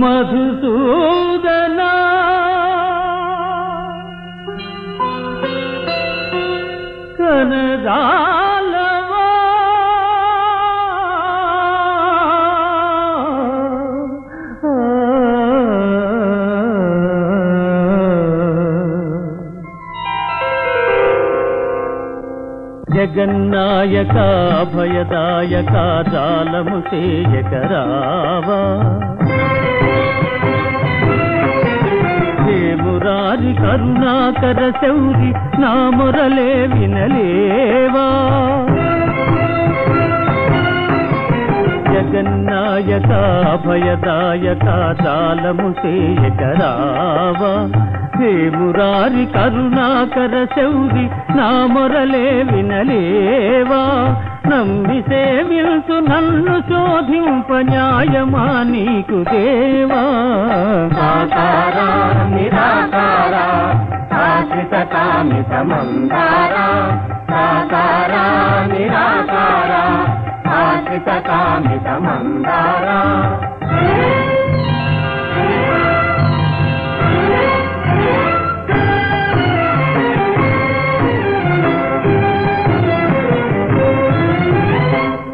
మధుసూదన. జగన్నాయక భయదాయక జాలము చేయకరావా కరుణాకర శౌరి నా మొరలే వినలేవా? జగన్నాయక భయదాయక జాలము చేయకరావా దేమురారి కరుణాకర శౌరి నా మొరలే వినలేవా? నమ్మి సేవిల్సు నన్ను శోధింప న్యాయమా నీకు దేవా? సాకారా నిరాకారా శాశ్వత కామిత మందారా. సాకారా నిరాకారా శాశ్వత కామిత మందారా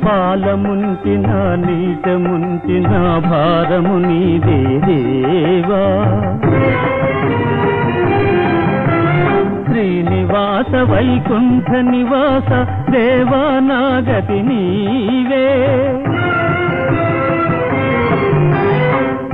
పాలముంచిన నీచముంచిన భారము నీదే దేవా. వాస వైకుంఠ నివాస దేవానాగతి నీవే.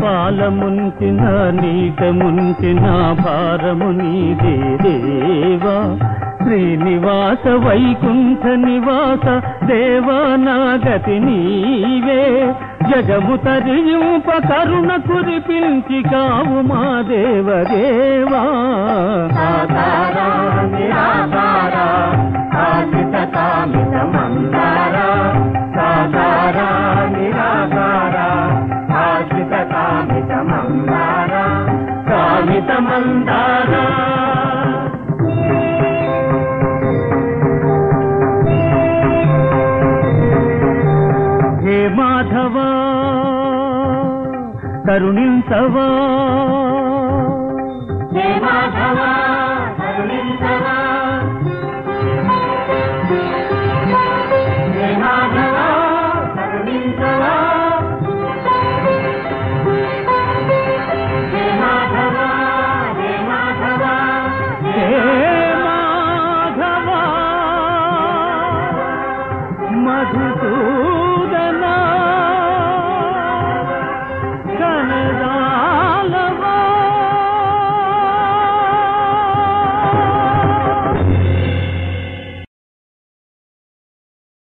పాలముంచిన నీటముంచిన భారము నీదే దేవా. శ్రీనివాస వైకుంఠ నివాస దేవానాగతి నీవే. జగము తరియుప కరుణ కురిపించి కావు మా దేవదేవా. సాకారా నిరాకారా కామిత మందారా. మాధవా తరుణించవా